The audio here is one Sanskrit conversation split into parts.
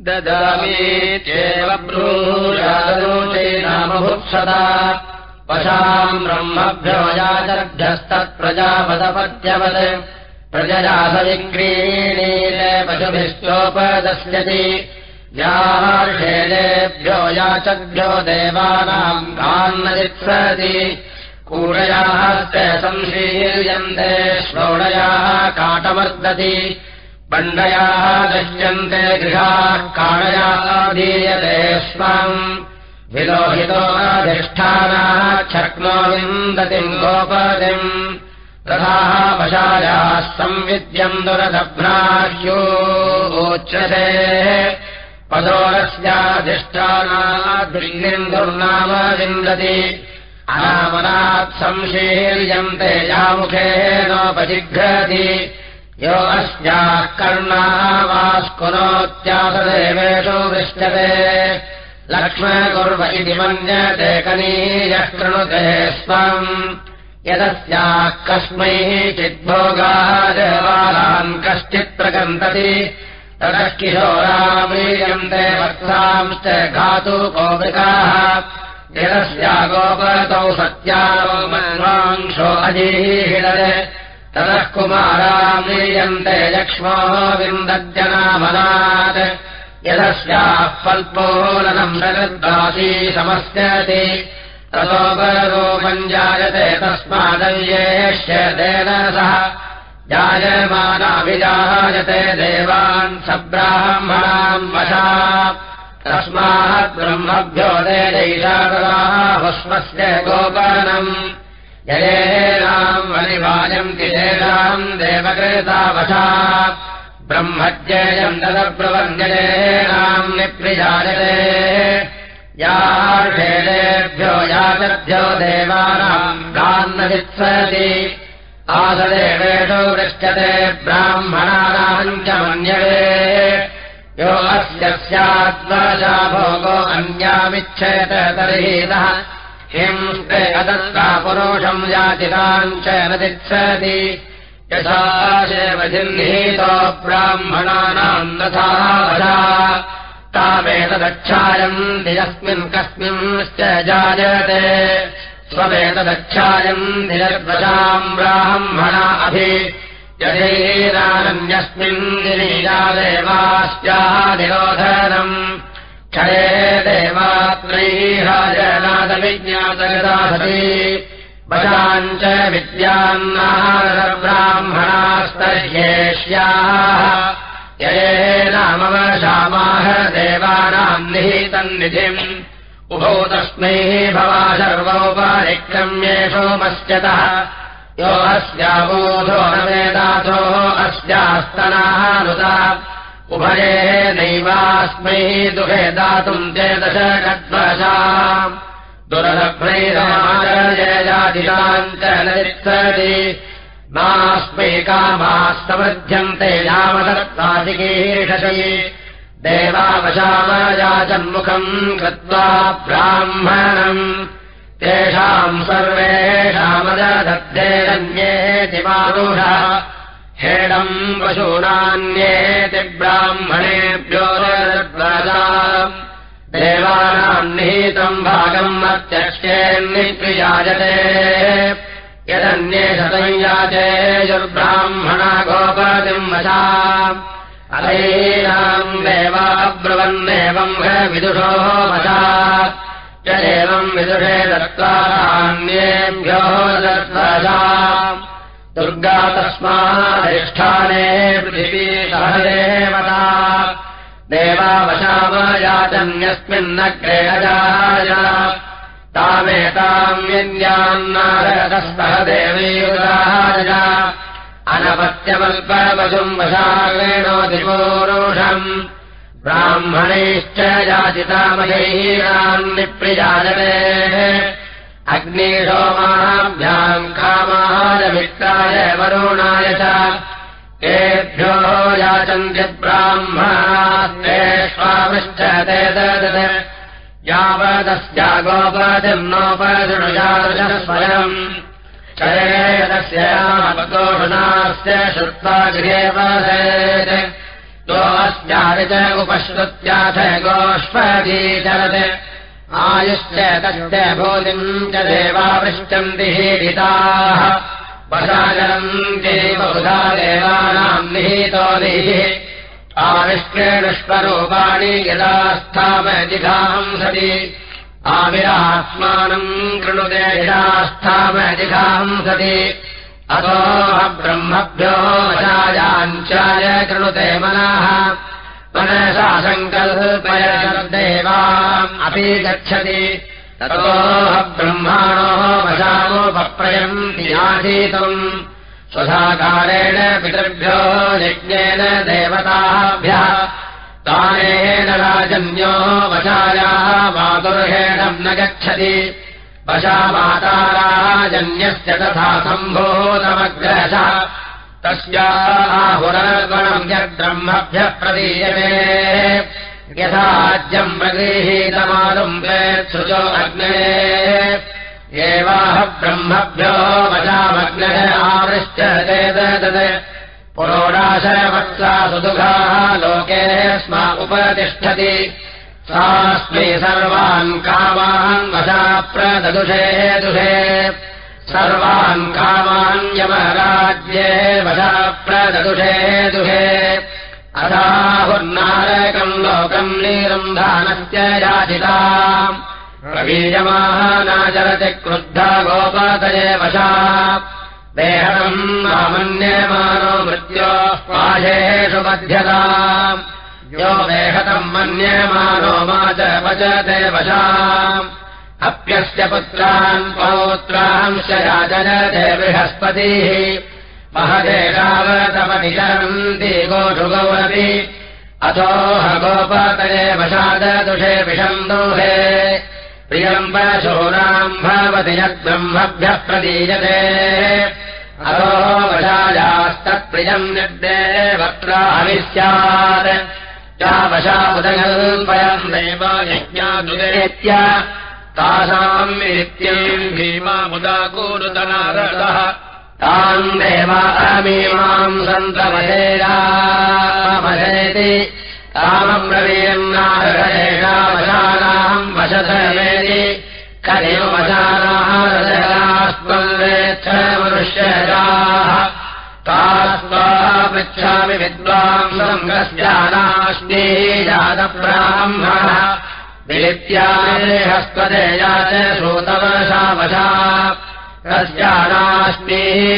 ददामीत्येव नामभुत्सदा पशाम् ब्रह्मभ्यो याचभ्यस्तत्प्रजापदपत्यवत् प्रजया सविक्रीणील पशुभिश्चोपदस्यति। यार्षेलेभ्यो याचभ्यो देवानाम् कान्नजित्सति कूडयाश्च संशीर्यन्ते श्रोणयाः काटवर्दति पण्डयाः दश्यन्ते गृहाः काणयाः दीयते स्वम्। विलोहितोऽधिष्ठानाः शक्नो विन्दतिम् गोपतिम्। तथाः पशायाः संविद्यम् दुरदभ्राह्योच्यते पदोरस्याधिष्ठानाद्रिम् दुर्नाम विन्दति। अनामनात् संशीर्यन्ते यामुखे नोपजिघ्रति यो अस्याः कर्णावास्कुनोत्यासदेवेषु दृश्यते। लक्ष्मकुर्व इति मन्यते कनीयः कृणुते स्वम्। यदस्याः कस्मै चिद्भोगाजबालान् कश्चित् प्रकन्दति ततः किशोरामीयन्ते वत्सांश्च घातु कोमृगाः यदस्या गोपतौ सत्यानो मन्वांशो अजीहिडत् ततः कुमारामीयन्ते लक्ष्मो विन्दद्यनामनात्। यदस्याः पल्पोलनम् जगद्वासी समस्यति। ततोपरोपम् जायते तस्मादव्येष्य तेन सह। जायमानाभिजायते देवान् सब्राह्मणाम् वशा। तस्मात् ब्रह्मभ्यो देशैषाहुष्मस्य गोपनम् ययेनाम् वनिवायन्ति तेषाम् देवकृतावशा। ब्रह्मज्ञेयम् तदप्रवर्जयेनाम् निप्रिजायते याषेलेभ्यो यातभ्यो देवानाम् प्रान्नवित्सति आसदेवेषु पृच्छते ब्राह्मणानाम् च मन्यते। यो अस्य स्याद्वशा भोगो अन्यामिच्छेत तर्हि नः हिंस्ते अदत्ता पुरुषम् याचिताम् च न तिच्छति यथाशेवजिह्नीतो ब्राह्मणानाम् तथा तामेतदक्षायम् निजस्मिन् कस्मिंश्च जायते। स्वमेतदक्षायम् निजद्वशाम् ब्राह्मणा अभि। यथैरानन्यस्मिन् गिरीजादेवास्याः निरोधनम् क्षये देवात्रैराजनादविज्ञातगता सति वशाम् च विद्यान्नारब्राह्मणास्तर्ह्येष्याः ययेनामवशामाह देवानाम् निहितन्निधिम् उभौ तस्मै भवा सर्वोपारिक्रम्येषोमस्यतः यो अस्याबोधो न वेदाथो अस्यास्तनाः नुता उभये नैवास्मै दुहे दातुम् चेदश गद्वशा दुरलभ्रैराजयादिताम् च नित्सति नास्मै कामास्तवृध्यन्ते यावदत्तादिकीर्षशये देवावशामयाचन्मुखम् कृत्वा ब्राह्मणम्। तेषाम् सर्वेषामदधद्धेरन्येति मारुषः हेडम् पशूनान्येति ब्राह्मणेभ्यो देवानाम् निहितम् भागम् अत्यक्ष्येन्निप्रियाजते यदन्ये शतञ्जाचेयुर्ब्राह्मणा गोपतिम् वशा। अलैनाम् देवाब्रुवन्नेवम् विदुषो वशा। यदेवम् विदुषे दत्तान्येभ्यो दत्तशा दुर्गा तस्माधिष्ठाने पृथिवी सहदेवता। देवावशामयाचन्यस्मिन्नग्रे अजाय। तामेताम् विन्द्यान्नारकस्तः देवीयुराज अनपत्यमल्पवशुम् वशाग्रेणोऽधिपूरुषम् ब्राह्मणैश्च याचितामयैराम् निप्रिजायते अग्निशोमाभ्याम् कामारमित्राय वरुणाय च तेभ्यो ददत्। यावदस्या गोपतिर्नोपदृढयादृशः स्वयम्। चरेदस्य यावदोषणास्य श्रुत्वा गृहे वसेत्। दोऽस्यादि च गोष्पदीचरत् आयुश्च तस्य भूतिम् च देवावृष्टन्ति हीडिताः वशाचरम् बहुधा देवानाम् निहितो निः आविष्केणुष्वरूपाणि यदा स्थापजिघांसति आविरात्मानम् कृणुते यदा स्थापजिघांसति अतो ब्रह्मभ्यो वशायाञ्चाय कृणुते मनः मनसा सङ्कल्पयदेवाम् अपि गच्छति। ततोः ब्रह्माणो वशामोपप्रयन्ति आसीतम्। स्वधाकारेण पितृभ्यो यज्ञेन देवताभ्यः। तानेन राजन्यो वशायाः मातुर्हेणम् न गच्छति। वशामाताराजन्यस्य तथा सम्भूतमग्रश तस्याहुरगणम् यद्ब्रह्मभ्यः प्रदीयते। यथाज्यम् प्रगृहीतमालुम्बेत्सृजो अग्ने। एवाह ब्रह्मभ्यो वशामग्नः आवृश्चते तत् पुरोडाशवत्सा सुदुघाः लोके स्म उपतिष्ठति। सास्मै सर्वान् कामान् वशा प्रददुषे दुषे सर्वान् कामान्यमराज्ये वशा प्रददुषे दुहे अथाहुर्नारकम् लोकम् नीरन्धानस्य याचिता। प्रवीयमानाचरति क्रुद्धा गोपातये वशा। देहम् मन्यमानो मृत्योः पाशेषु बध्यता। यो देहतम् मन्यमानो मा च वचते वशा अप्यस्य पुत्रान् पौत्रांश याचरते बृहस्पतिः महदेशावतमनिचरन्ति गोषुगौरपि अथोह गोपातये वशाददुषे विषन्दोहे प्रियम् पशूनाम् भवति यद्ब्रह्मभ्यः प्रदीयते। अथो वशायास्तत्प्रियम् निर्दे वक्त्राहवि स्यात् या वशामुदकल्पयम् देव यज्ञादुदेत्य तासाम् नित्यम् भीमामुदाकूरुतनारदः। ताम् देवामीमाम् सन्तमहेरामहेति तामब्रवीयन्नारहेषावशानाम् वशतमेति करिवशानारदयास्मन्वेच्छमनुष्यजाः तास्वा पृच्छामि विद्वाम् सङ्गस्यानाश्नी हस्पदेया च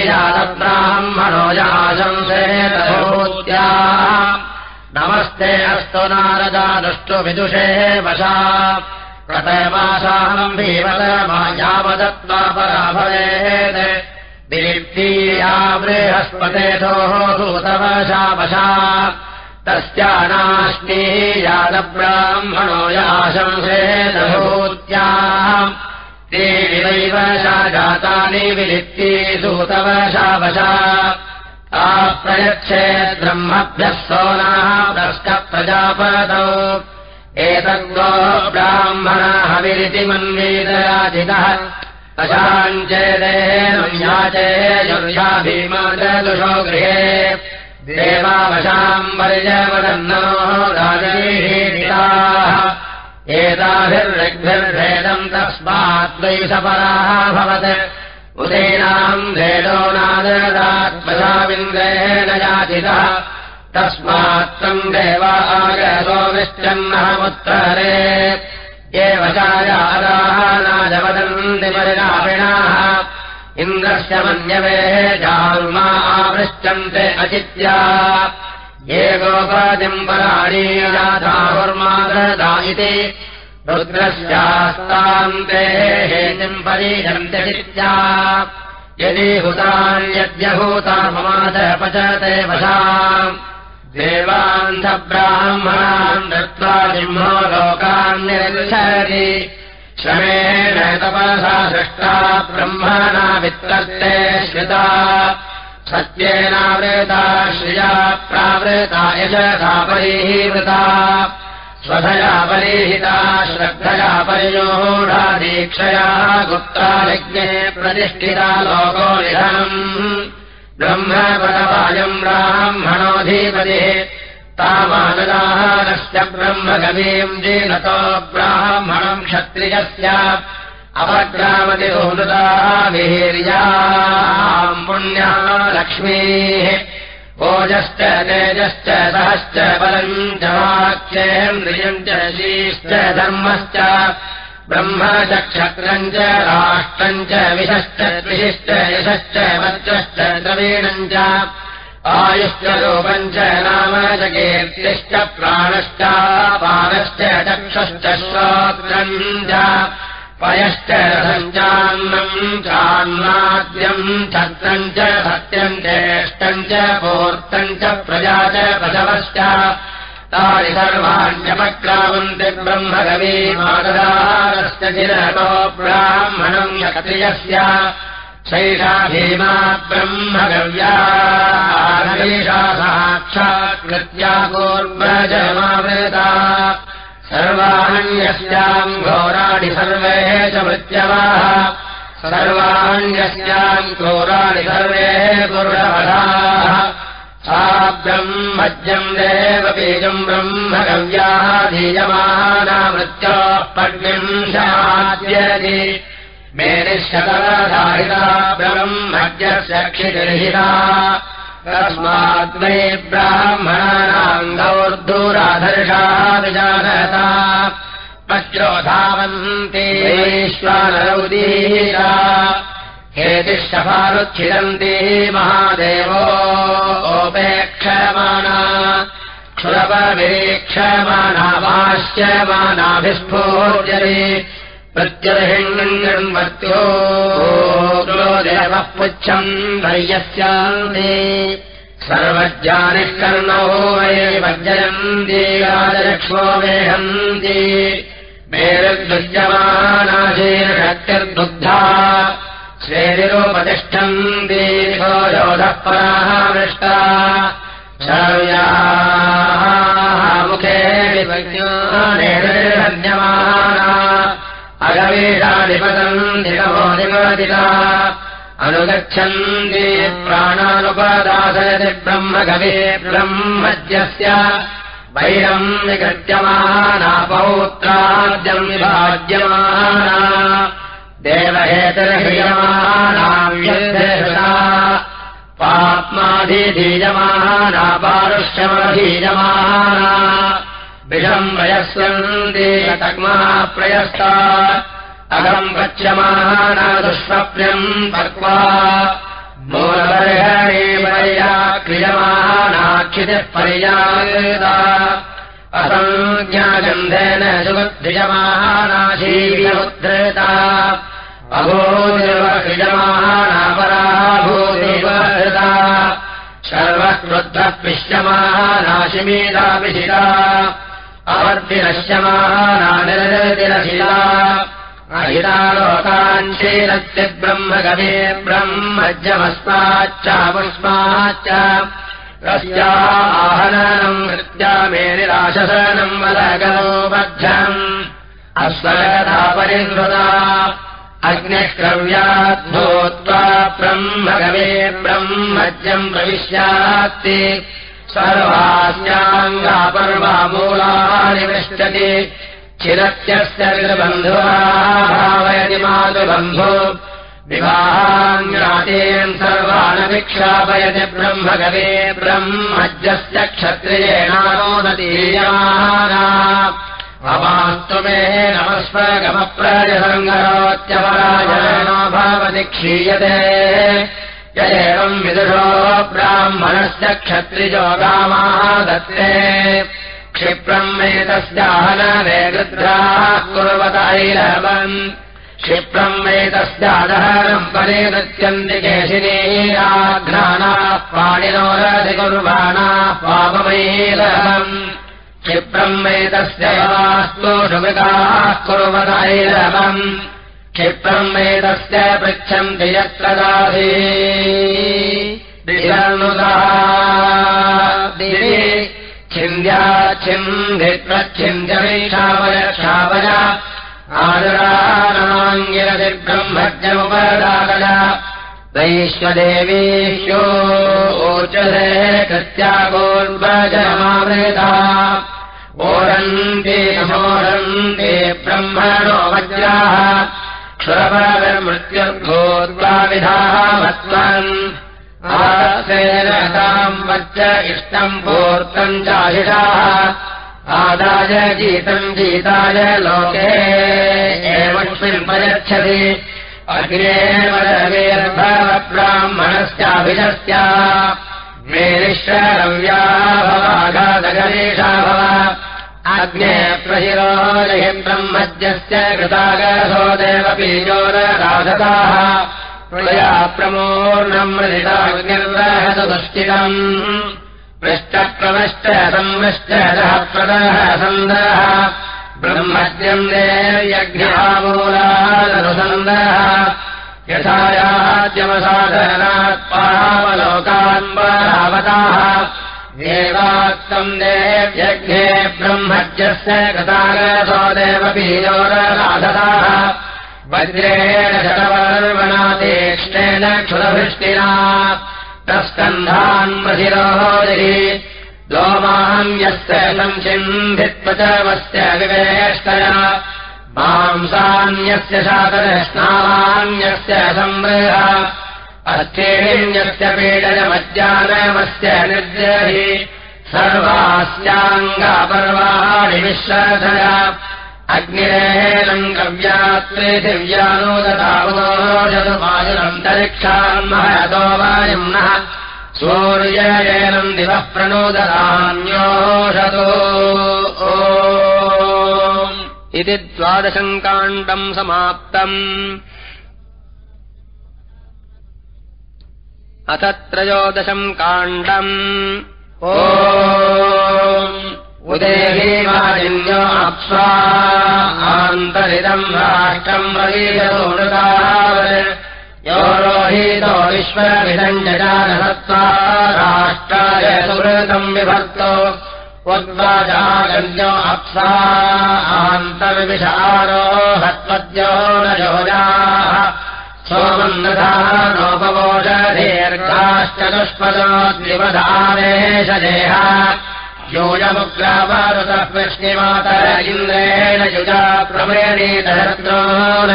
जातब्राह्मणो याशंसे तथोत्या नमस्ते अस्तु नारदानुष्टु विदुषे वशा। प्रतमासाहम् भीमतमा यावदत्त्वा परा भवेत्। दिलीप्तीया बृहस्पतेथोः तस्यानाश्नी यादब्राह्मणो याशंसे तथोत्या देविवैव शा जातानि विलिप्ती सूतवशा वशा प्रयच्छेत् ब्रह्मभ्यः सोनाः प्रष्टप्रजापतौ एतद्गो ब्राह्मणाः विरिति मन्वीतराजितः अशाञ्चेदेन याचेयुर्या भीमादुषो गृहे देवावशाम् वर्यवदन्नो राजनीताः एताभिर्ऋग्भिर्भेदम् तस्मात् द्वैषपराः भवत्। उदीनाम् भेदो नाददात्मजाविन्द्रेण याचितः। तस्मात् तम् देव आगतो निश्चन्नहमुत्तरे ये वशायादाः नाजवदन्ति परिणामिणाः इन्द्रस्य मन्यवे जाल्मा आवृश्चन्ते अचित्या। ये गोपादिम् पराणीयाधाहुर्माददा इति। रुद्रस्यास्तान्ते हेतिम् परीहन्त्यचित्या यदि हुतान्यद्यभूता ममाच पचते वशा देवान्धब्राह्मणान् दत्त्वा जिह्मो लोकान् निरक्षति श्रमेण तपसा सृष्टा ब्रह्मणा वित्तस्ते श्रिता सत्येनावृता श्रिया प्रावृता यशसा परिहीवृता। स्वधया परिहिता श्रद्धया परियोढा दीक्षया गुप्ता यज्ञे प्रतिष्ठिता लोको निधनम्। ब्रह्मपदवायम् ब्राह्मणोऽधिपतिः तामानदाहारस्य ब्रह्मगवीम् जीनतो ब्राह्मणम् क्षत्रियस्य अपग्रामति वीर्याम् पुण्या लक्ष्मीः ओजश्च तेजश्च सहश्च बलम् च वाक्येन्द्रियम् च शीश्च धर्मश्च ब्रह्म च क्षत्रम् च राष्ट्रम् च विशश्च त्रिशिश्च यशश्च वज्रश्च द्रवीणम् च आयुश्च रूपम् च नाम च कीर्तिश्च प्राणश्च पादश्च चक्षश्च श्रोत्रम् च पयश्च रथञ्चान्नम् चान्नाद्यम् छत्रम् च सत्यम् ज्येष्ठम् च पूर्तम् च प्रजा च पशवश्च तानि सर्वाण्यपक्रामन्ति ब्रह्मकवी मातदारस्य गिरतो ब्राह्मणम् क्षत्रियस्य शैषा भीमा ब्रह्मगव्या साक्षात्कृत्या कूर्मजमावृता सर्वाण्यस्याम् घोराणि सर्वे च मृत्यवाः। सर्वाण्यस्याम् घोराणि सर्वे पुरुषवधाः। सा ब्रह्मज्यम् देव बीजम् ब्रह्म गव्याः धीयमानामृत्योः पद्मिम् शाद्यति मेनिशतधारिता ब्रह्मज्ञस्य क्षितिर्हिता। तस्माद्वै ब्राह्मणानाम् गौर्दूराधर्षा विजानता वज्रोधावन्तीश्वरौदीरा हेतिष्ठफारुच्छिदन्ती महादेवोपेक्षमाणा क्षुरपवीक्षमाणा प्रत्यर्हिण्यन्मर्त्यो देवः पुच्छम् धैर्यस्यान्ते। सर्वज्ञानिष्कर्णो वये वर्जयन्ति राजलक्ष्मो वेहन्ति मेरुद्युज्यमानाशीर्षक्तिर्दुग्धा श्रेरिरोपतिष्ठन्ति योधः परामृष्टा शव्याः मुखे धन्यमाना अगवेशाधिपतम् निगमोदिमदिता अनुगच्छन्ति प्राणानुपदासयति ब्रह्मगवे ब्रह्मज्यस्य वैरम् निगत्यमाना पौत्राद्यम् विभाज्यमाना देवहेतर्ह्रियमानाव्यर्थता पाप्माधिधीयमाना पारुष्यमधीयमाना विषम् प्रयस्यन्ति तग्मा प्रयस्ता अगम् दुष्वप्न्यम् पक्वा। मूलबर्हणे पर्या क्रियमाणाक्षितिः पर्यायता असञ्ज्ञागन्धेन सुबुद्धियमानाशीर्यमुद्धृता अभोदेवक्रियमाणापराभूदेवहृता सर्वक्रुद्धः पिश्यमानाशिमेदापिशिता अवर्तिरश्यमानानिरतिरशिला अहिता लोकाञ्चेरस्य ब्रह्मगवे ब्रह्मज्यमस्माच्चापुष्माच्च रस्या आहननम् नृत्या मे निराशसनम् वदगलो बद्धम् अस्वगता परिहृता अग्निक्रव्याद्भूत्वा ब्रह्मगवे ब्रह्मज्यम् प्रविश्यात्ति सर्वास्याङ्गापर्वामूलानि पृष्ठति चिरत्यस्य विबन्धुवाभावयति मातुबन्धु। विवाहाङ्गातेन सर्वानभिक्षापयति ब्रह्मगवे ब्रह्मज्यस्य क्षत्रियेणानोदतीयमाना भवास्तु मे नमस्वगमप्रजसङ्गरोत्यपराजनो भवति क्षीयते। य एवम् विदुषो ब्राह्मणस्य क्षत्रिजोगामाः दत्ते क्षिप्रम् एतस्याहनवे गृद्राः कुर्वतैरवम् क्षिप्रम् एतस्यादहनम् परे नृत्यन्ति केशिनीराघ्राणाः पाणिनो रतिकुर्वाणाः पापमैरवम् क्षिप्रम् एतस्य वास्तु सुमृगाः कुर्वतैरवम् क्षिप्रम् एतस्य दासी। छिन्द्या छिन्दिप्रच्छिन्द्यवैषावय क्षावय आदरानाङ्गिरति ब्रह्मज्ञमुपदातय वैश्वदेवीश्योचरे कृत्यागोर्वजमावृता ओरन्ति नमोरन्ति ब्रह्मणो वज्राः क्षुरपरमृत्युर्भूर्वाविधाः वत्वन् वच्च इष्टम् पूर्तम् चाहिषाः। आदाय गीतम् गीताय लोके एवस्मिन्पयच्छति अग्नेर्भवब्राह्मणस्याभिषस्य मेनिश्रव्या भवाघातगणेशा भव अग्ने प्रहिरोजयिन्द्रम् मध्यस्य कृतागसो देवपीजोरराधताः त्वया प्रमोर्णम् मृदिताग्निर्वहसुदुष्टितम् पृष्टप्रवश्च सह प्रदः सन्दः। ब्रह्मज्ञम् देव्यज्ञामूलादनुसन्दः यथायाद्यवसाधनात्पावलोकान्वरावताः देवात्तम् देव्यज्ञे ब्रह्मज्ञस्य कृतागसो देवपीयोरराधताः वज्रेण शतवर्वणातीक्ष्णेन क्षुरभृष्टिना तस्कन्धान्मशिरोदि लोमान्यस्य संसिन्धित्वचवस्य विवेष्टया मांसान्यस्य शातरस्नान्यस्य संवृह अस्येण्यस्य पीडनमज्जानमस्य निर्जहि सर्वास्याङ्गापर्वाणि विश्वासया अग्निरेणम् कव्यात्रे दिव्यानोदतावोषतुमायुरन्तरिक्षान् महतो वायुम्नः सूर्ययेनम् दिवः प्रणोदतान्योषतो इति द्वादशम् काण्डम् समाप्तम्। अथ त्रयोदशम् काण्डम्। ओ उदेहीमालिन्यो अप्स्वा आन्तरिदम् राष्ट्रम् रवीयतोनुतावत् यो रोहीतो विश्वविदम् जजानहत्वा राष्ट्राय सुहृतम् विभक्तो। उद्वाजागन्यो अप्सा आन्तर्विषारोहत्वद्यो न योजाः। सोमन्नधाः नोपवोषधीर्घाश्च दुष्पदोद्विवधानेशदेहा योजमुग्रावरुतः कृष्णिमातर इन्द्रेण युजा प्रमेणीतशत्रोन्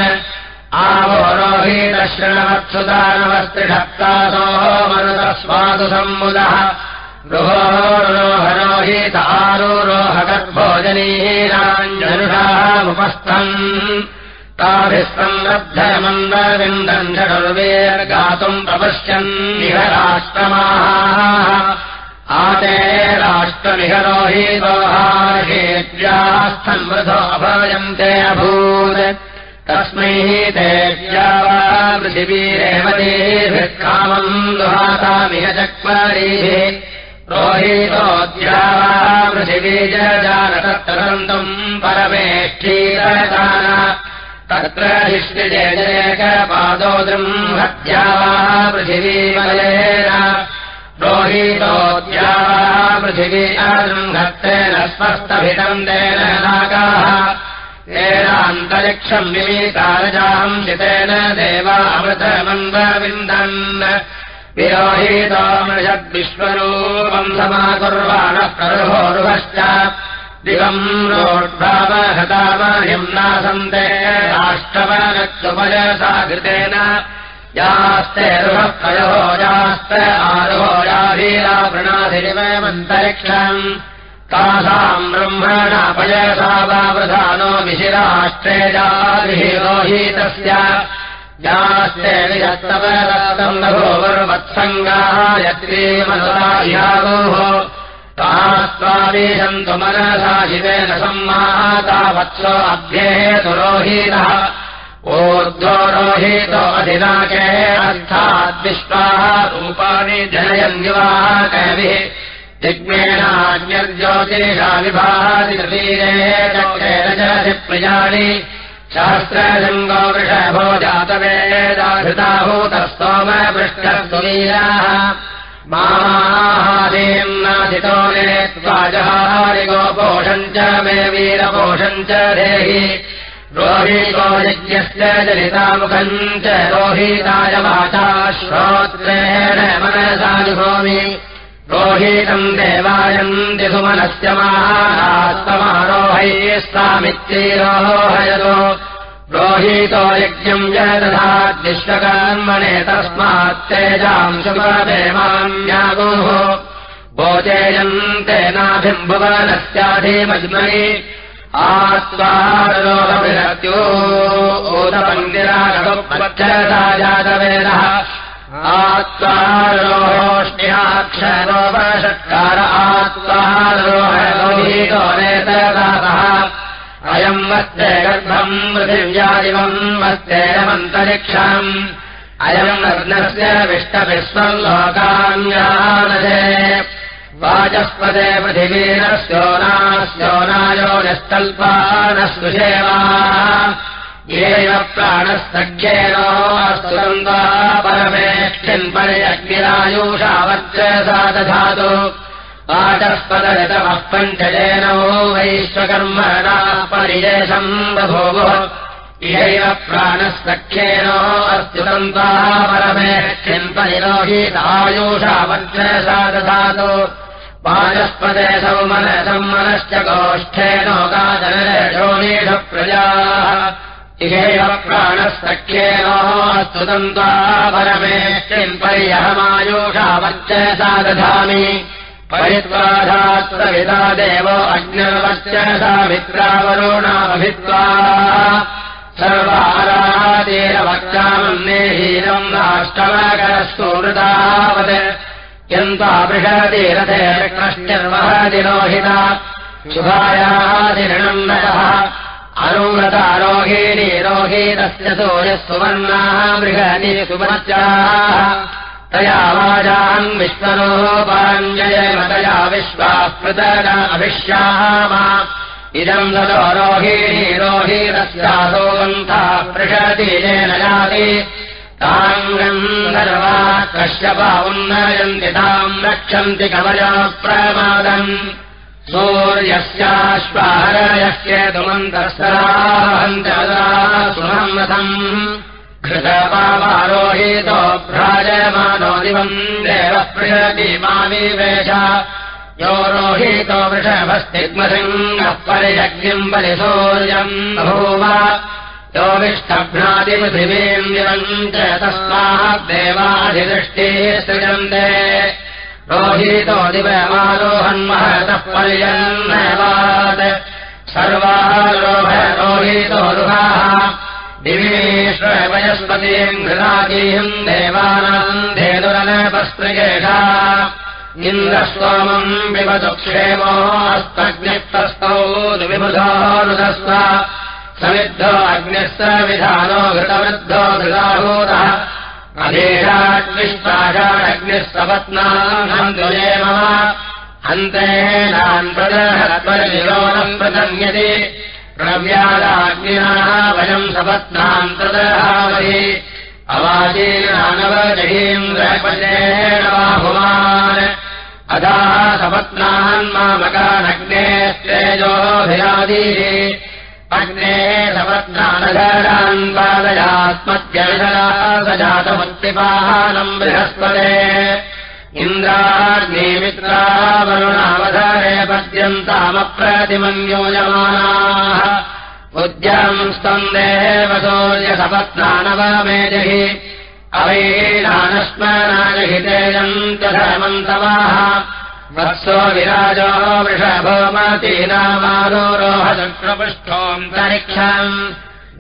आवरोहीतश्रणवत्सुदानवस्त्रिषक्तासो मरुतस्वादु सम्मुदः गृहोरोहरोहितारुरोहगर्भोजनीराञ्जनुषामुपस्थम् ताभिः संरब्धमन्दविन्दम् षडुर्वेर्गातुम् प्रपश्यन् राष्ट्रमाः आते वृथो अभयन्ते अभूत्। तस्मै देव्या वा पृथिवीरेवतीभिर्कामम् दुहातामिह चक्वरीः। रोहितोद्या वा पृथिवीजजानतत्रन्तम् परमेष्ठीरदान तत्र शिष्टिजयजयकपादोदृम् हत्या वा पृथिवीमलेन रोहितोद्या वा पृथिवी अदृङ्घत्तेन स्वस्थभितम् तेन नागाः। तेनान्तरिक्षम् निमीतारजाम् चितेन देवा अमृतमन्वविन्दन्। विरोहीतोमृषद्विश्वरूपम् समाकुर्वाणः प्ररुभोरुभश्च दिवम् रोड्भावहतामहिम्नासन्ते राष्ट्रवनत्वपयसा घृतेन यास्ते रुभत्रयो यास्त आरोयाधीरा प्रणाधिरिवयमन्तरिक्षम् तासाम् ब्रह्मणापयसा वा वृधानो विशिराष्ट्रेजाभिरोहीतस्य यास्ते विहत्तवरतम् लघोवर्वत्सङ्गाः यत्रीमनुरायागोः तास्त्वादेशन्तु मनसा शिवेन सम्माता वत्सो अभ्येतुरोहीतः अधिनाके अर्थाद्विश्वाः रूपाणि जनयन्युवाः कविः जिग्मेणाज्ञर्ज्योतिषा विभातितीरे चक्रेण जलधि प्रियाणि शास्त्रशृङ्गो वृषभो जातवेदाहृताभूतस्तोमपृष्ठस्तुलीयाः माहादेम्नाथितो मे त्वाजहारि गोपोषम् च मे वीरपोषम् च देहि रोहितो यज्ञस्य जलितामुखम् च रोहिताय श्रोत्रेण मनसानुभूमि। रोहितम् देवायन्ति सुमनस्य महात्ममारोहैस्तामित्यैरोहयतो रोहितो यज्ञम् च दधाद्विश्वकर्मणे तस्मात् तेजाम् शुभदेवान्यागोः भोजेयन्ते नाभिम्भुवनस्याधिमज्मनि आत्वारोहोष्ण्याक्षरोपषट्कार आत्वारोहरोहितो नेतदातः अयम् वस्ते गर्भम् पृथिव्यादिवम् वस्तेरमन्तरिक्षम् अयम् लग्नस्य विष्टविश्वम् लोकान्यानसे वाचस्पदे पृथिवीरस्योनास्योनायो निस्तल्पानस्तुषेवा येव प्राणस्तख्येनोऽस्तुरन्दा परमेष्ठिम् पर्यग्निरायुषावच्च सा दधातु। वाचस्पदयतमः पञ्चजेनो वैश्वकर्मणा परिजेशम् बभूवुः। इहैव प्राणस्तख्येनो अस्तुरन्ताः परमेष्ठिम् परिलोहितायुषावच्च सा दधातु वाचस्पदे सौमनसम् मनश्च गोष्ठेनोगादनयोनीष प्रजाः। इहेव प्राणस्तख्येनोस्तुतन्त्वा परमेष्ठिम् पर्यहमायुषावच्च सा दधामि। परित्वाधात्सविता देवो अग्निर्वच्च सा मित्रावरोणाभित्वा सर्वारातेरवक्तामन्ये हीनम् नाष्टमकरस्तोमृतावत् यन्ताबृहतिरथे कृष्णर्वहतिरोहिता शुभायादिरणम् नयः अनुव्रतारोहिणी रोहितस्य सूर्यः सुवर्णाः बृहति सुमच्चाः तया वाजान् विश्वरोपाञ्जयमतया विश्वास्पृतया अभिष्याम इदम् ततो रोहिणी रोहितस्यासोऽन्ता पृषति येन जाति ताम् गन्धर्वा कश्यपा उन्नयन्ति ताम् रक्षन्ति कवया तुमन्तस्तराहन्तदा सुमन्मथम् घृतपावारोहितो भ्राजमानो दिवम् देवः पृषति माविवेश यो रोहितो वृषभस्तिग्मसिंहः परियज्ञम् बलिसूर्यम् बभूव यो विष्टभ्रातिपृथिवीम् दिवम् च तस्मात् देवाधिदृष्टिः सृजन्ते रोहितो दिवमारोहन्महतः पर्यन्नवात् सर्वारोह रोहितो रुहाः दिवीश्वयस्पतीम् घृताकीम् देवानाम् धेदुरनपस्त्रिकेषा इन्द्रस्वामम् विवतु क्षेमोऽस्तग्निस्तौ दुविबुधोऽनुदस्व समिद्धो अग्निस्य विधानो घृतवृद्धो घृताभूतः अधीषाग्निष्टाषाडग्निः सपत्नाम् द्वये मम हन्तेनान् प्रदहत्वनिरोधम् प्रदन्यते प्रव्यादाग्निना वयम् सपत्नाम् प्रदहामहि अवाचीनानवजहीन्द्रपचेण बाहुमान्। अदाः सपत्नान् मामकानग्नेस्तेजोऽभिरादीः अग्ने सपत्नानधरान् जातमुत्तिपाहानम् बृहस्पते इन्द्राग्निमित्रावरुणावधारे पद्यन्तामप्रतिमन्योजमानाः। उद्यम् स्तन्देव सूर्यसपत्नानवमेजहि अवैनानस्मनाजहितेयम् च धर्मन्तवाः वत्सो विराजो वृषभोमतीनामारोहचक्रपृष्ठोऽन्तरिक्षम्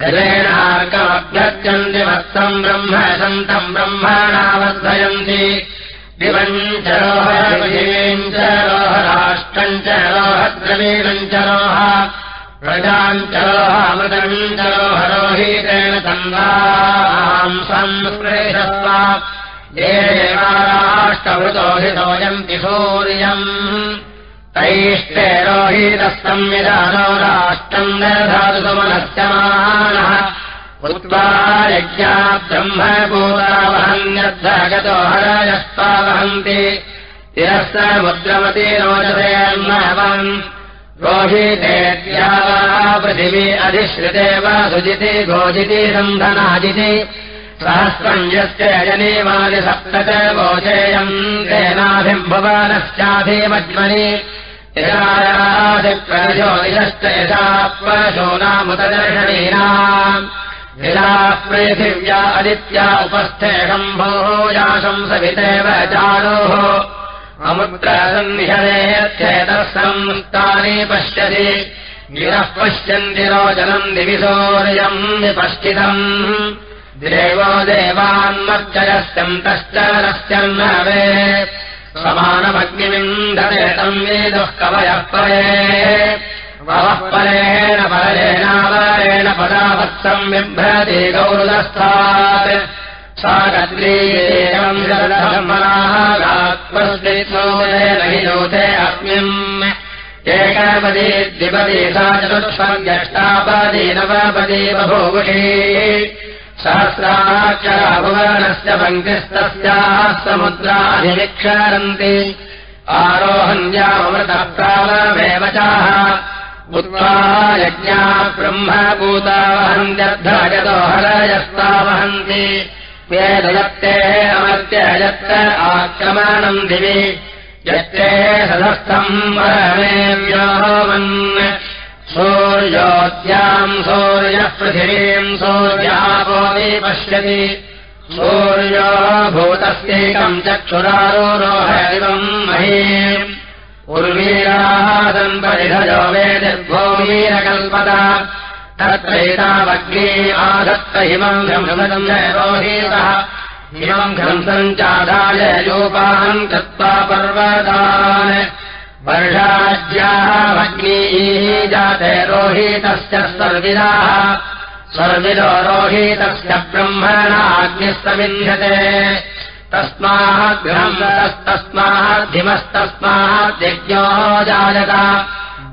गजेनार्कमभ्यर्चन्ति वत्सम् ब्रह्म सन्तम् ब्रह्मणावर्धयन्ति दिवञ्चरोहजीवीम् च रोहराष्ट्रम् च रोहद्रवीणम् च रोह प्रजाम् च रोहामृतम् च रोहरोहीतेन तन्वाम् संस्पृशस्व ये देवाराष्टभृतोहितोऽयन्ति सूर्यम् तैष्टे रोहितस्तम् विधानो राष्ट्रम् दधातु सुमनस्य मानः उत्वा यज्ञा ब्रह्मभूतावहन्यद्धगतो हरयस्ता वहन्ति तिरः स मुद्रमती रोचते रोहितेत्या पृथिवी अधिश्रिते वा सुजिति गोजिति रन्धनाजिति सहस्रम् यस्य यजनीवानि सप्त च गोचेयम् तेनाभिम्भुवनश्चाभिमज्मनि यशायादिप्रतिशोदिशश्च यशा पशूनामुतदर्शनीनाम् यदा पृथिव्या अदित्या उपस्थे शम्भोः याशम् सवितेव चारोः अमुद्रसन्निहरेच्छेदः संस्तानि पश्यति। गिरः पश्यन्ति रोचनम् दिविशोर्यम् विपश्चितम् देवो देवान्मर्चयस्यन्तश्च नश्चन्नवे समानमग्निविन्दते तम् वेदः कवयः परे। वः परेण परेणावरेण पदावत्सम् बिभ्रति गौरुदस्थात्। सा गद्रीयेवम् शरधर्मनागात्मस्मिन् हि योधे अस्मिन्। एकपदी द्विपदी सा सहस्राक्षराभुवनस्य पङ्क्तिस्तस्याः समुद्राधिविक्षरन्ति आरोहण्यामृतप्रावमेव चाह उत्वा यज्ञा ब्रह्मभूता वहन्त्यर्धयतो हरयस्ता वहन्ति वेदयत्ते अमर्त्य यत्र आक्रमणम् दिवि। यत्ते सदस्थम् व्योमन् सूर्योद्याम् सूर्यः पृथिवीम् सूर्यापो पश्यति। सूर्यो भूतस्यैकम् चक्षुरारोरोहरिवम् मही उर्वीरासन् परिधयो वेदिर्भूमीरकल्पता। तत्रैतावग्नी आधत्त हिमम् घ्रमदम् रोहीतः हिमम् घ्रंसम् चादाय योपान् कृत्वा पर्वतान् वर्षाज्याः भग्नीः जाते रोहितस्य सर्विदो रोहितस्य ब्रह्मणाग्निस्तविन्ध्यते। तस्माद्ग्रहस्तस्माद्धिमस्तस्माद्यज्ञो जायत।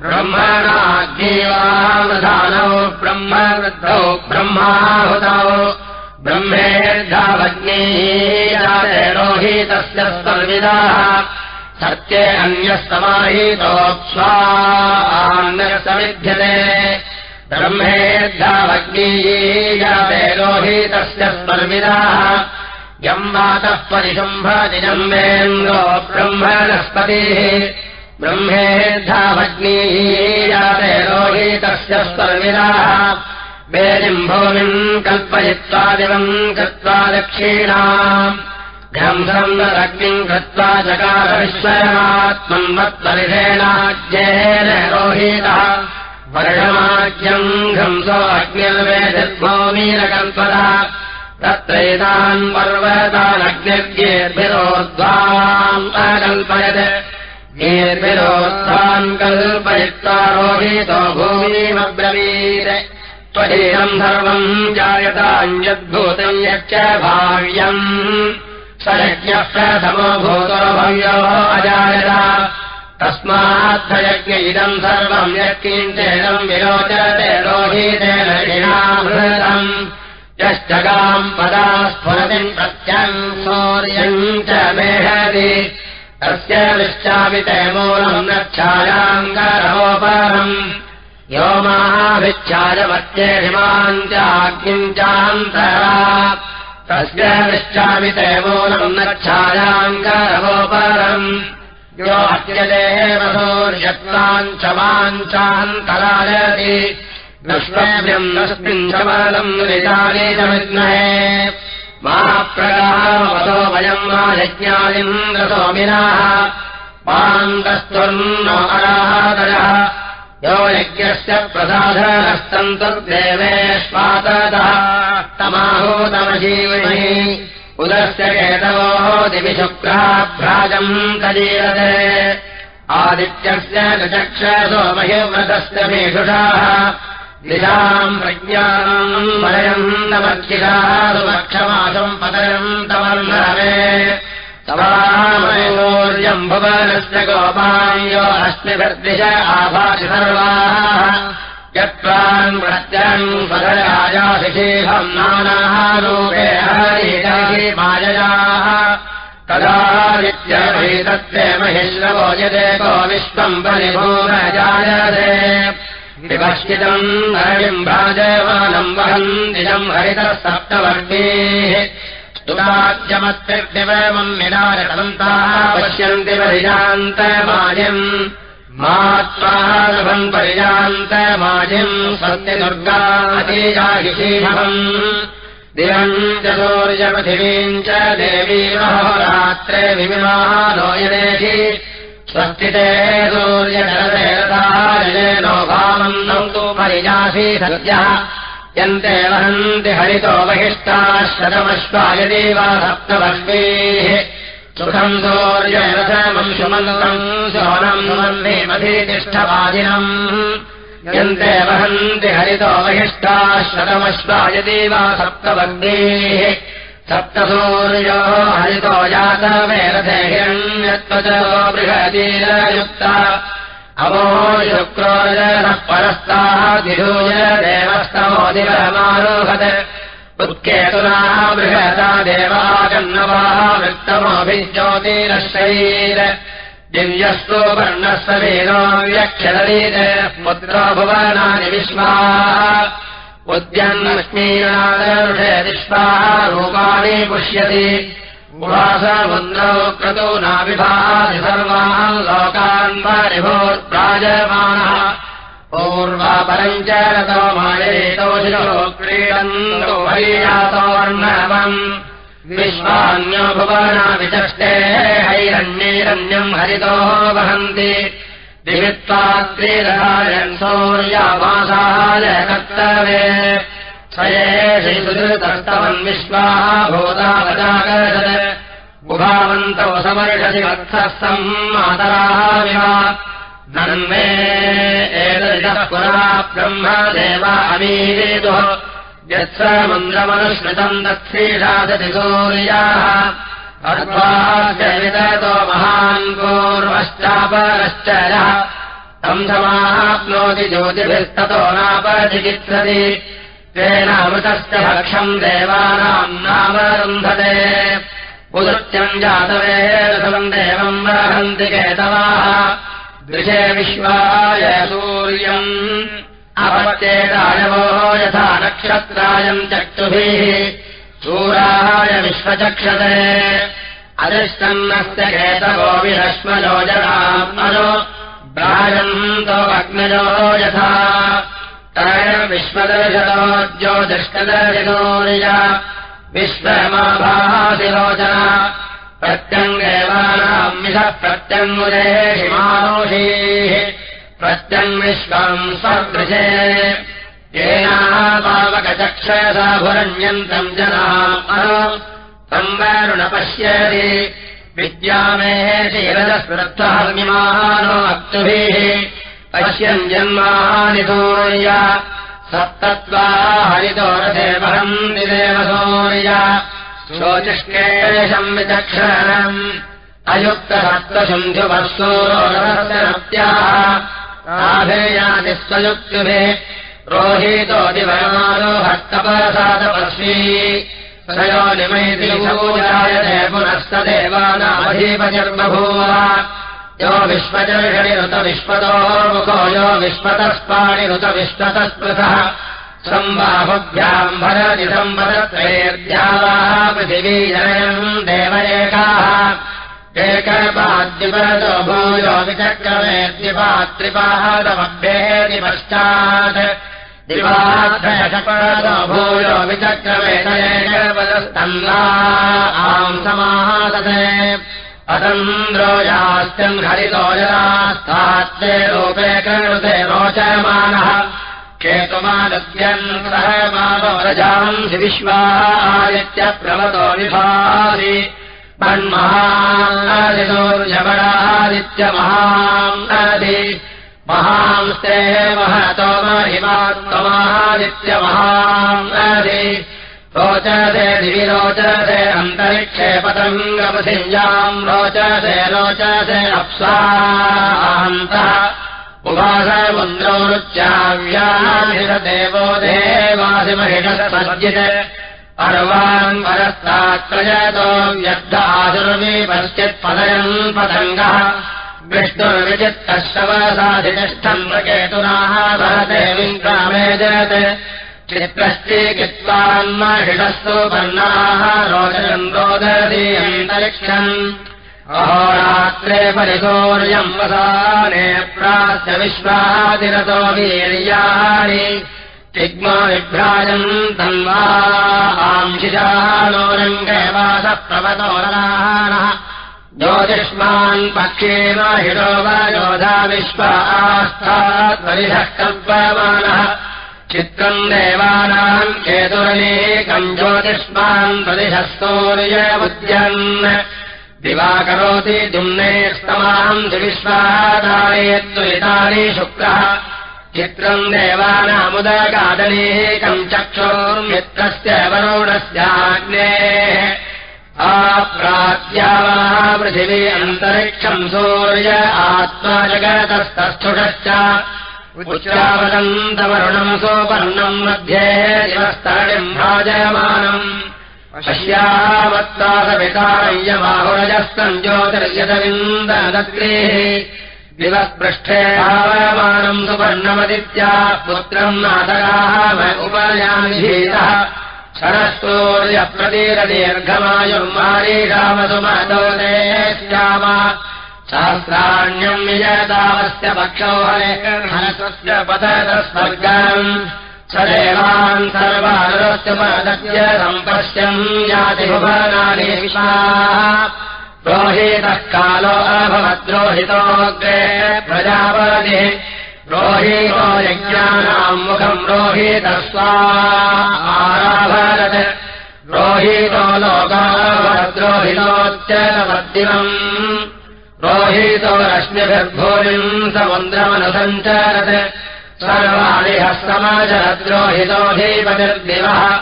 ब्रह्मणाग्नीवावधानौ ब्रह्मवृद्धौ ब्रह्माहुतौ। ब्रह्मेर्धावग्नीः जाते रोहितस्य सर्विदाः सत्ये अन्यः समाहितोऽप्स्वान्यसमिध्यते ब्रह्मेद्धावग्नीयीयाते लोहितस्य स्पर्मिदाः। यम् वातः परिशम्भतिजम्बेन्द्रो ब्रह्मणस्पतिः। ब्रह्मेद्धावग्नीयीयाते लोहितस्य स्पर्मिदाः। वेदिम् भूमिम् कल्पयित्वा दिवम् कृत्वा दक्षिणाम् घ्रंसम् कृत्वा चकारविश्वरात्मन्वत्परिषेणाज्येन रोहितः। वर्षमाज्यम् घंसो अग्निर्वेदिर्भूमीरकल्पदा तत्रैतान् पर्वतानग्निर्गेर्भिरोद्ध्वाम् अकल्पयत्। गेर्भिरोद्ध्वान् कल्पयित्वा रोहितो भूमिमब्रवीत्। त्वदीयम् सर्वम् जायतान्यद्भूतम् यच्च भाव्यम् स यज्ञः प्रथमो भूतो भव्यो अजायत। तस्माद्धयज्ञ इदम् सर्वम् यत्किञ्चेदम् विरोचते रोहितेन ऋणामृतम् यश्चगाम् पदा स्फुरतिम् प्रत्यम् सौर्यम् च मेहति। तस्य विश्चामिते मूलम् नच्छायाङ्गरोपरम् यो माभिच्छायमत्ये हिमान् चाग्निम् चान्तरा तस्य निश्चामिते मूलम् न छायाङ्गरवोपरम् यो अत्यदेव सूर्यत्वाम् च वाञ्चान्तरायति नष्टभ्यम् नस्मिन् चमलम् निजानीतमिद्महे महाप्रगावतो वयम् मा यज्ञालिन्द्रसोमिनाः पान्तस्तुर्नो अरादयः यो यज्ञस्य प्रसाधनस्तन्तुर्देवेष्पातः तमाहूतमजीविनी उदस्य केतवोः दिवि शुक्राभ्राजम् तजीरते आदित्यस्य नचक्षसो महिव्रतस्य मेषुषाः। दिशाम् प्रज्ञाम् वरयम् नमर्चिषाः सुमक्षमासम् पतयम् तमर्नवे तवामयोर्यम्भुवनस्य गोपायो अस्मिभिर्दिश आभाति सर्वाः यत्त्वान् प्रत्यम् पदराजाशिशीघम् नानाः रूपे हरिजाहि माययाः कदा ैतत्वे महिश्रवो यदेको विश्वम् परिभूमजायते विपश्चितम् हरिम् भाजमानम् वहम् निजम् हरितः सप्तवर्गेः निरारकन्ताः पश्यन्ति परिजान्तमायम् मात्मालभम् परिजान्तमायम् सत्यदुर्गाजीजाहिषीभवम् दिवम् च सूर्यपृथिवीम् च देवी रात्रे विविमानो यदेहि स्वस्तिते सूर्यजलदेवतारजेनो भावम् तु परिजासि सद्यः यन्ते वहन्ति हरितो बहिष्टाः शतमश्वाय देवा सप्तवर्गेः सुखम् सूर्यरथमम् सुमन्तम् सोनम् मधीतिष्ठवादिनम् यन्ते वहन्ति हरितो बहिष्टाः शतमश्वाय देवा सप्तसूर्यो हरितो जातवेरथे हिरण्यत्वचो बृहतीरयुक्ता अवो शुक्रोजनः परस्ताः दिधूय देवस्तमो दिवमारोहत् उत्केतुनाः बृहता देवाकन्नवाः वृत्तमोऽभिज्योतिरश्रैर दिव्यस्तु वर्णस्य वेदो व्यक्षरीत पुत्रो भुवनानि विश्वाः। विश्वाः रूपाणि पुष्यति उवासमुन्द्रौ क्रतो नाविभाति सर्वान् लोकान् परिभूर्प्राजमानः पूर्वापरम् च रतो क्रीडन्तो हरियातोर्णवम् विश्वान्यो भुवना विचष्टे हैरण्यैरण्यम् हरितो वहन्ति। दिवित्वात्रीरहायन् सौर्यावासाय कर्तव्ये। स्वये विश्वाः भूतावजागरत् उभावन्तौ समर्षसि वत्सः सम् मातराः विवा नन्मे एतदितः पुरा ब्रह्मदेवा अमीरेतुः। यत्र मन्द्रमनुश्रितम् दक्षीषादति सूर्याः अर्वाचरितो महान् पूर्वश्चापरश्च यः तम् समाप्नोति ज्योतिभिस्ततो नापचिकित्सति तेनामृतश्च भक्षम् देवानाम् नावरुन्धते उदृत्यम् जातवेरसवम् देवम् वहन्ति केतवाः। दृशे विश्वाय सूर्यम्। अपत्येतायवो यथा नक्षत्रायम् चक्षुभिः। शूराय विश्वचक्षते अधिष्टन्नस्य केतवो विरश्मजो जनात्मजो भ्राजन्तो अग्नजो यथा विश्वदर्शनो ज्योतिष्कदर्शनोरिज विश्वमाभासिलोचना प्रत्यङ्गेवानाम् मिषः प्रत्यङ्गुरे हिमानोषीः प्रत्यङ्विश्वम् सदृशे येनाः पावकचक्षसा भुरण्यन्तम् जनाम् संवरुण पश्यति विद्यामेः शीरजस्मृत्वहर्मिमानो अक्तुभिः पश्यन् जन्मानि सूर्य। सप्तत्वा हरितोरथे वहन्ति देवसूर्य। शोचिष्केशम् विचक्षणम् अयुक्तसत्त्वसन्ध्युवत्सूरोरस्याः आधेयाति स्वयुक्तिभिः त्रयो निमैति पूजायते पुनस्तदेवानामधीपजर्बभूव यो विश्वजर्षणिरुत विश्वतो मुखो यो विश्वतस्पाणिरुत विश्वतस्पृतः सम्बाहुभ्याम् भरति सम्पदत्रयेर्ध्यावाः पृथिवीजनयम् देव एकाः भूयो विचक्रमेद्युपात्रिपादमभ्येति पश्चात्। दिवाध्रयशपरतो भूयो विचक्रमेतयेकपदस्तन्ना आम् समाहसते अतन्द्रो यास्त्यम् हरितो जनास्तात्ते रूपे कृते रोचमानः। केतुमादत्यन् सह मानवरजांसि विश्वादित्यप्रमतो विभासि। मन्महादिसूर्यबडादित्यमहादि महांस्ते महतो महिमात्महादित्यमहादि रोचसे दिवि रोचसे अन्तरिक्षे पतङ्गपसिञ्जाम् रोचसे रोचसे अप्सान्तः देवासिमहिषसज्जित अर्वान् परस्तात्प्रजतो व्यर्थासुर्वी पश्चित्पदयम् पतङ्गः। विष्णुर्विचित्तः शवसाधितिष्ठम् प्रकेतुनाः सहते विङ्क्रामे जयत् चित्रश्चीकित्वान्महिषस्तु वर्णाः रोचनम् रोदधीयन्तरिक्षम् अहोरात्रे परिशौर्यम् वसाने प्रास्य विश्वादिरतो वीर्याणि। चिग्मा विभ्राजम् वासप्रवतोरनाः ज्योतिष्मान् पक्षे महिषो वा योधा विश्वा आस्थात्परिषः कल्पमानः चित्रम् देवानाम् केतुरनेकम् ज्योतिष्मान् प्रदिशस्तोर्यमुद्यन् दिवा करोति दुम्नेस्तमाम् द्विविश्वादायत्वरितानि शुक्रः। चित्रम् देवानामुदगादनेकम् चक्षोर्मित्रस्य वरुणस्याग्नेः आप्रात्यावाः पृथिवी अन्तरिक्षम् सूर्य आत्मा जगतस्तस्थुषश्च उच्चावदन्तवरुणम् सोपर्णम् मध्ये दिवस्तरणिम् भाजमानम् पश्यावत्तासवितारय्यमाहुरजस्तम् ज्योतिर्यदविन्दनदग्रेः दिवःपृष्ठे भावमानम् सुपर्णमदित्या पुत्रम् नाटकाः उपयानिधीतः क्षणस्तूर्यप्रतीरदीर्घमायुर्मारीरामसुमदो श्याम शास्त्राण्यम् विजयतावस्य पक्षो हरे पतस्वर्गम् स देवान् सर्वानरस्य पदस्य सम्पश्यम् यातिभुवनानि विशाः रोहितः कालो अभवद्रोहितोऽग्रे प्रजापतिः। रोहितो यज्ञानाम् मुखम् रोहितस्वा आराभरत्। रोहितो लोकाभवद्रोहितोच्चरवर्दिनम् रोहितो रश्मिभिर्भूरिम् समुद्रमनुसञ्चरत्। सर्वाणि हस्तमाचरद्रोहितोऽधिपतिर्दिवः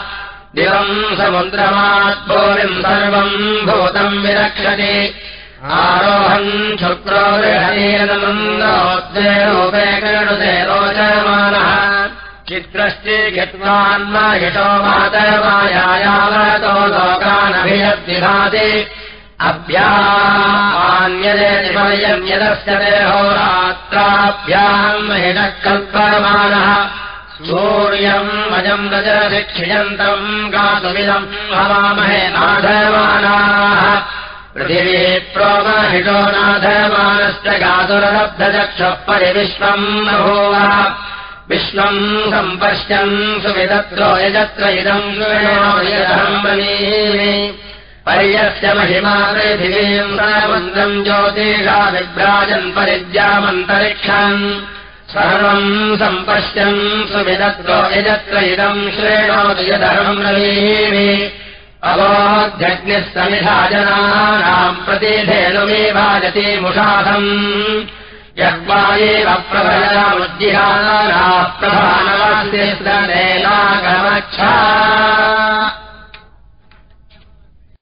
दिवम् समुद्रमाद्भूरिम् सर्वम् भूतम् विरक्षति। आरोहम् शुक्रो गृहनीरनन्दोद्रेरूपे करुते रोचमानः। चित्रश्चिकित्वान्महिषो मातर्मायायावतो लोकानभियद्विभाति देहोरात्राभ्याम् महिषः कल्पमानः सूर्यम् अजम् रजशिक्षयन्तम् गातुमिदम् हवामहे नाधमानाः पृथिवी प्रोमहिषो नाधमानश्च गातुरलब्धचक्षः परिविश्वम् बभूव विश्वम् सम्पश्यन् सुविदत्रो यजत्र इदम् पर्यस्य महिमा पृथिवीम् सामन्द्रम् ज्योतिषा विभ्राजन् परिद्यामन्तरिक्षम् सर्वम् सम्पश्यन् सुविदत्रो यजत्र इदम् श्रेणोति यदहम् ब्रवीमि अवोध्यग्निः समिधा जनानाम् प्रतिधेनुमे भाजति मुषाधम् यद्वा एव प्रभयामुज्जिहानाः प्रधानवास्य